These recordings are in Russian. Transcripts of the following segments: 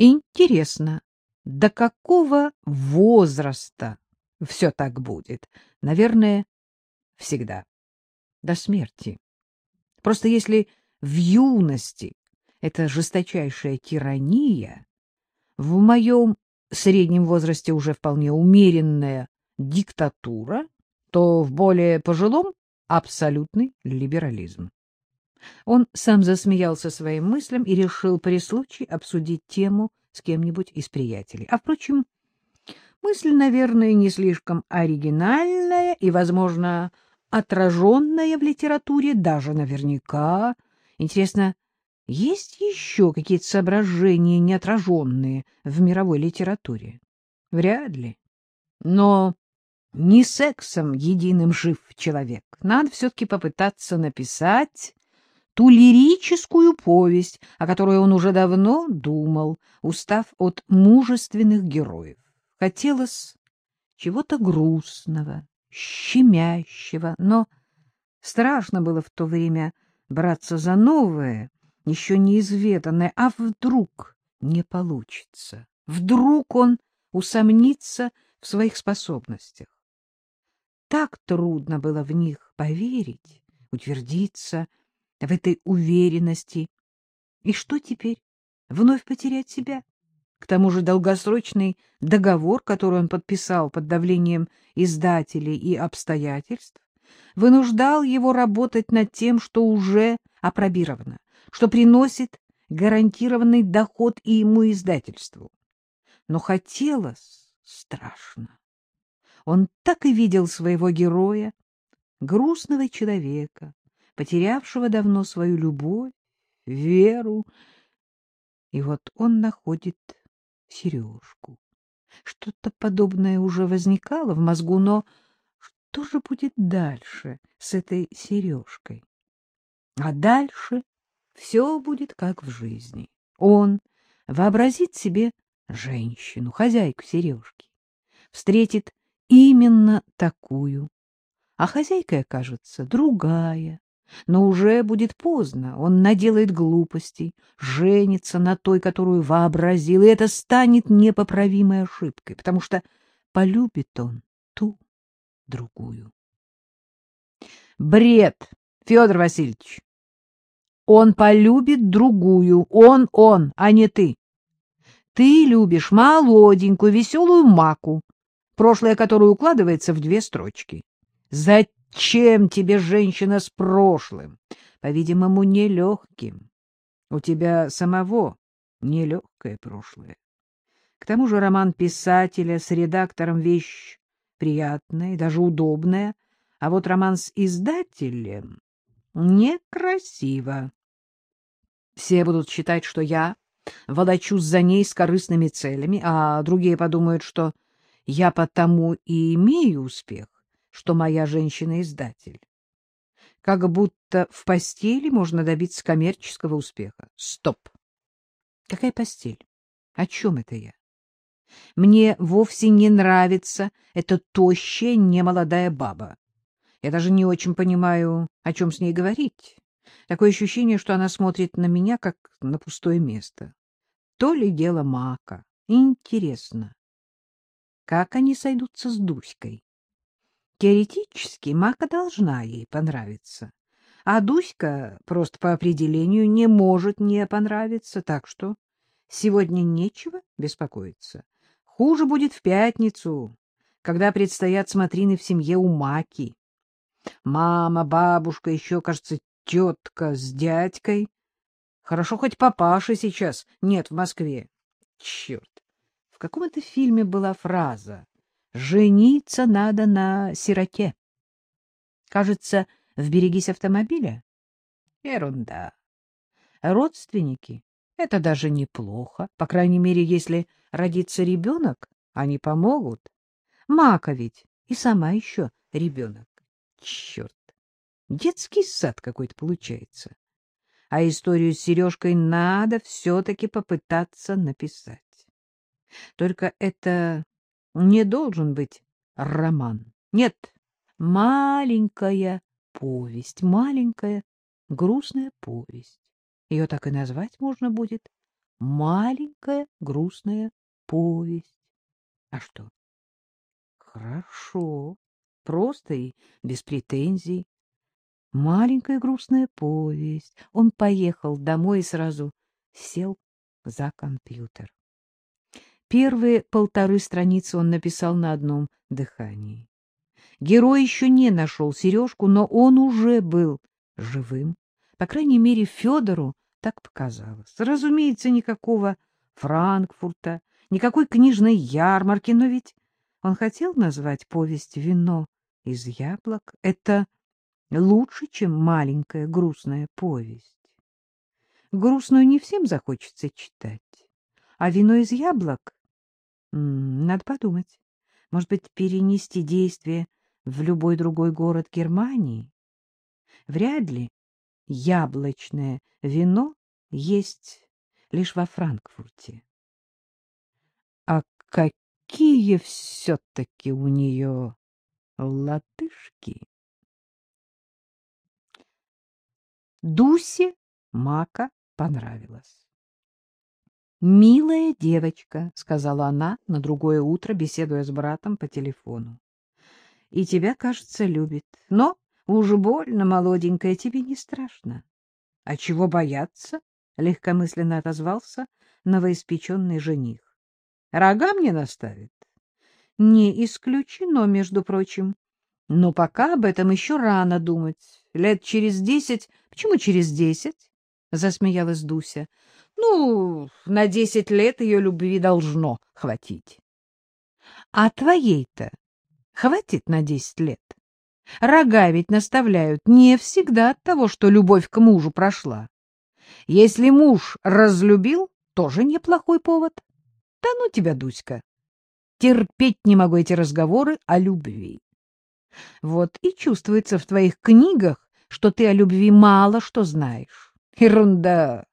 Интересно, до какого возраста все так будет? Наверное, всегда. До смерти. Просто если в юности это жесточайшая тирания, в моем среднем возрасте уже вполне умеренная диктатура, то в более пожилом абсолютный либерализм. Он сам засмеялся своим мыслям и решил при случае обсудить тему с кем-нибудь из приятелей. А, впрочем, мысль, наверное, не слишком оригинальная и, возможно, отраженная в литературе, даже наверняка. Интересно, есть еще какие-то соображения, не отраженные в мировой литературе? Вряд ли. Но не сексом единым жив человек. Надо все-таки попытаться написать ту лирическую повесть, о которой он уже давно думал, устав от мужественных героев. Хотелось чего-то грустного, щемящего, но страшно было в то время браться за новое, еще неизведанное, а вдруг не получится, вдруг он усомнится в своих способностях. Так трудно было в них поверить, утвердиться, в этой уверенности. И что теперь? Вновь потерять себя? К тому же долгосрочный договор, который он подписал под давлением издателей и обстоятельств, вынуждал его работать над тем, что уже опробировано, что приносит гарантированный доход и ему издательству. Но хотелось страшно. Он так и видел своего героя, грустного человека, потерявшего давно свою любовь, веру. И вот он находит сережку. Что-то подобное уже возникало в мозгу, но что же будет дальше с этой сережкой? А дальше все будет как в жизни. Он вообразит себе женщину, хозяйку сережки, встретит именно такую, а хозяйкой окажется другая, но уже будет поздно, он наделает глупостей, женится на той, которую вообразил, и это станет непоправимой ошибкой, потому что полюбит он ту другую. Бред, Федор Васильевич. Он полюбит другую, он, он, а не ты. Ты любишь молоденькую, веселую маку, прошлое которой укладывается в две строчки. Зачем? Чем тебе женщина с прошлым? По-видимому, нелегким. У тебя самого нелегкое прошлое. К тому же роман писателя с редактором — вещь приятная и даже удобная, а вот роман с издателем — некрасиво. Все будут считать, что я волочусь за ней с корыстными целями, а другие подумают, что я потому и имею успех, что моя женщина-издатель. Как будто в постели можно добиться коммерческого успеха. Стоп! Какая постель? О чем это я? Мне вовсе не нравится эта тощая, немолодая баба. Я даже не очень понимаю, о чем с ней говорить. Такое ощущение, что она смотрит на меня, как на пустое место. То ли дело мака. Интересно, как они сойдутся с Дуськой? Теоретически Мака должна ей понравиться, а Дуська просто по определению не может не понравиться, так что сегодня нечего беспокоиться. Хуже будет в пятницу, когда предстоят смотрины в семье у Маки. Мама, бабушка, еще, кажется, тетка с дядькой. Хорошо, хоть папаши сейчас нет в Москве. Черт! В каком это фильме была фраза Жениться надо на сироте. Кажется, в берегись автомобиля? Ерунда. Родственники — это даже неплохо. По крайней мере, если родится ребенок, они помогут. Мака ведь и сама еще ребенок. Черт, детский сад какой-то получается. А историю с Сережкой надо все-таки попытаться написать. Только это не должен быть роман. Нет, маленькая повесть, маленькая грустная повесть. Ее так и назвать можно будет маленькая грустная повесть. А что? Хорошо, просто и без претензий. Маленькая грустная повесть. Он поехал домой и сразу сел за компьютер. Первые полторы страницы он написал на одном дыхании. Герой еще не нашел сережку, но он уже был живым. По крайней мере, Федору так показалось. Разумеется, никакого Франкфурта, никакой книжной ярмарки, но ведь он хотел назвать повесть «Вино из яблок». Это лучше, чем маленькая грустная повесть. Грустную не всем захочется читать, а «Вино из яблок» надо подумать. Может быть, перенести действие в любой другой город Германии? Вряд ли яблочное вино есть лишь во Франкфурте. А какие все-таки у нее латышки? Дусе Мака понравилось. «Милая девочка», — сказала она на другое утро, беседуя с братом по телефону. «И тебя, кажется, любит. Но уж больно, молоденькая, тебе не страшно». «А чего бояться?» — легкомысленно отозвался новоиспеченный жених. «Рога мне наставит?» «Не исключено, между прочим. Но пока об этом еще рано думать. Лет через десять... Почему через десять?» — засмеялась Дуся. Ну, на десять лет ее любви должно хватить. А твоей-то хватит на десять лет? Рога ведь наставляют не всегда от того, что любовь к мужу прошла. Если муж разлюбил, тоже неплохой повод. Да ну тебя, Дуська, терпеть не могу эти разговоры о любви. Вот и чувствуется в твоих книгах, что ты о любви мало что знаешь. Ерунда.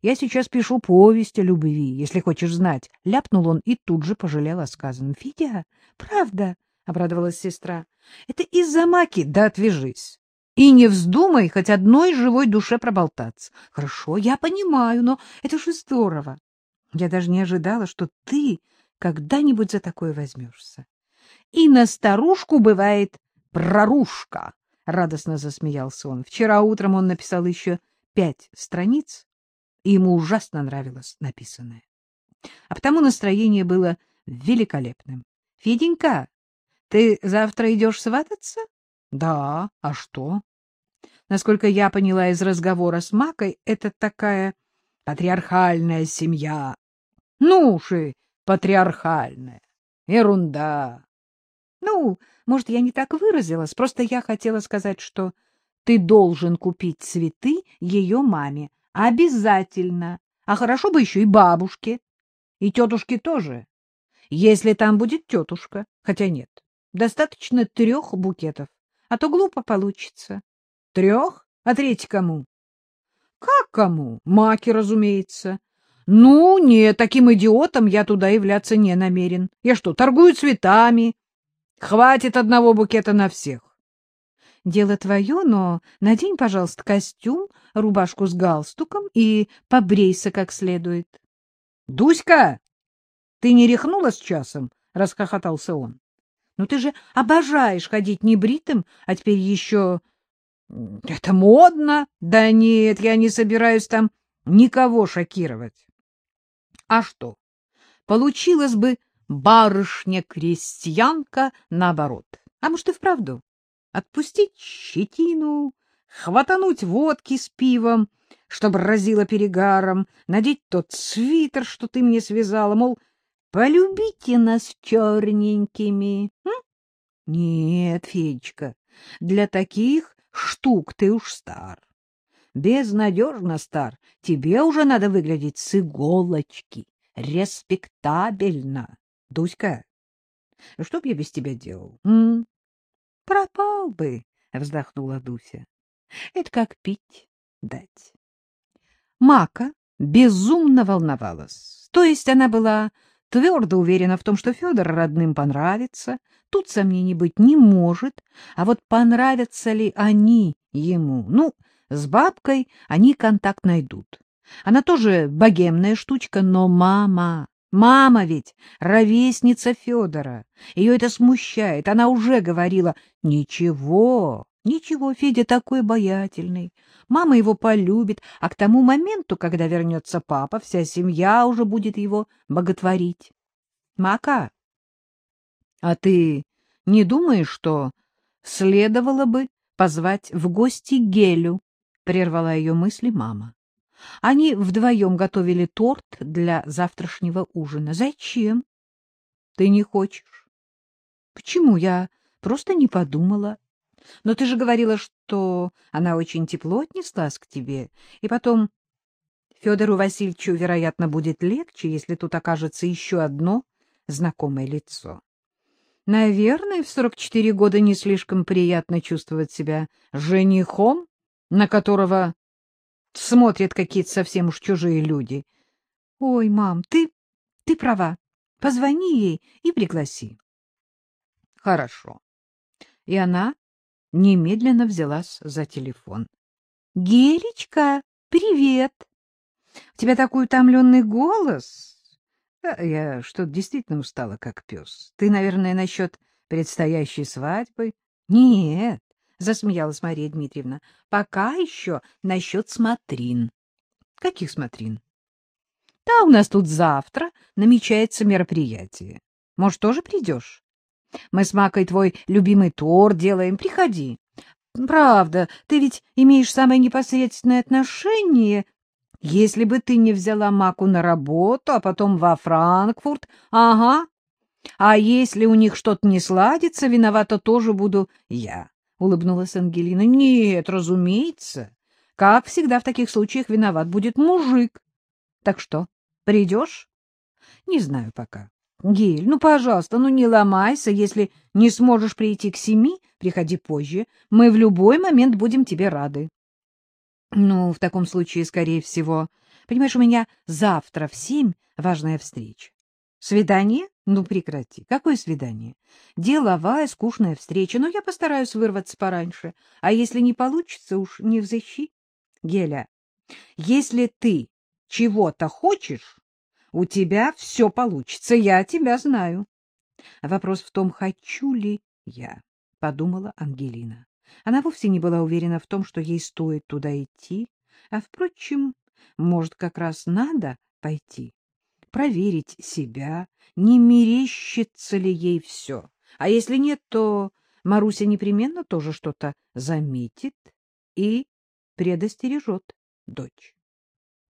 Я сейчас пишу повесть о любви, если хочешь знать. Ляпнул он и тут же пожалел о сказанном. — Федя, правда? — обрадовалась сестра. — Это из-за маки? Да отвяжись. И не вздумай хоть одной живой душе проболтаться. Хорошо, я понимаю, но это же здорово. Я даже не ожидала, что ты когда-нибудь за такое возьмешься. И на старушку бывает прорушка, — радостно засмеялся он. Вчера утром он написал еще пять страниц, и ему ужасно нравилось написанное. А потому настроение было великолепным. — Феденька, ты завтра идешь свататься? — Да, а что? Насколько я поняла из разговора с Макой, это такая патриархальная семья. Ну уж и патриархальная. Ерунда. Ну, может, я не так выразилась, просто я хотела сказать, что ты должен купить цветы ее маме, Обязательно. А хорошо бы еще и бабушке. И тетушке тоже. Если там будет тетушка. Хотя нет. Достаточно трех букетов. А то глупо получится. Трех? А третий кому? Как кому? Маки, разумеется. Ну, нет, таким идиотом я туда являться не намерен. Я что, торгую цветами? Хватит одного букета на всех. Дело твое, но надень, пожалуйста, костюм, рубашку с галстуком и побрейся как следует. — Дуська, ты не рехнулась часом? — расхохотался он. — Ну ты же обожаешь ходить небритым, а теперь еще... Это модно? Да нет, я не собираюсь там никого шокировать. А что? Получилось бы барышня-крестьянка наоборот. А может, и вправду? Отпустить щетину, хватануть водки с пивом, чтобы разило перегаром, надеть тот свитер, что ты мне связала, мол, полюбите нас черненькими. М? Нет, Федечка, для таких штук ты уж стар. Безнадежно стар. Тебе уже надо выглядеть с иголочки, респектабельно. Дуська, что б я без тебя делал? М? — Пропал бы, — вздохнула Дуся. — Это как пить дать. Мака безумно волновалась. То есть она была твердо уверена в том, что Федор родным понравится. Тут сомнений быть не может. А вот понравятся ли они ему? Ну, с бабкой они контакт найдут. Она тоже богемная штучка, но мама... Мама ведь ровесница Федора. Ее это смущает. Она уже говорила, ничего, ничего, Федя такой обаятельный. Мама его полюбит, а к тому моменту, когда вернется папа, вся семья уже будет его боготворить. Мака, а ты не думаешь, что следовало бы позвать в гости Гелю? — прервала ее мысли мама. Они вдвоем готовили торт для завтрашнего ужина. Зачем? Ты не хочешь? Почему? Я просто не подумала. Но ты же говорила, что она очень тепло отнеслась к тебе. И потом Федору Васильевичу, вероятно, будет легче, если тут окажется еще одно знакомое лицо. Наверное, в сорок четыре года не слишком приятно чувствовать себя женихом, на которого смотрят какие-то совсем уж чужие люди. — Ой, мам, ты, ты права. Позвони ей и пригласи. — Хорошо. И она немедленно взялась за телефон. — Гелечка, привет! У тебя такой утомленный голос. Я что-то действительно устала, как пес. Ты, наверное, насчет предстоящей свадьбы? Нет, — засмеялась Мария Дмитриевна. — Пока еще насчет смотрин. — Каких смотрин? — Да, у нас тут завтра намечается мероприятие. Может, тоже придешь? Мы с Макой твой любимый торт делаем. Приходи. Правда, ты ведь имеешь самое непосредственное отношение. Если бы ты не взяла Маку на работу, а потом во Франкфурт, ага. А если у них что-то не сладится, виновата тоже буду я. — улыбнулась Ангелина. — Нет, разумеется. Как всегда в таких случаях виноват будет мужик. Так что, придешь? — Не знаю пока. — Гель, ну, пожалуйста, ну не ломайся. Если не сможешь прийти к семи, приходи позже. Мы в любой момент будем тебе рады. — Ну, в таком случае, скорее всего... Понимаешь, у меня завтра в семь важная встреча. Свидание? Ну, прекрати. Какое свидание? Деловая, скучная встреча. Но я постараюсь вырваться пораньше. А если не получится, уж не взыщи. Геля, если ты чего-то хочешь, у тебя все получится. Я тебя знаю. Вопрос в том, хочу ли я, — подумала Ангелина. Она вовсе не была уверена в том, что ей стоит туда идти. А, впрочем, может, как раз надо пойти проверить себя, не мерещится ли ей все. А если нет, то Маруся непременно тоже что-то заметит и предостережет дочь.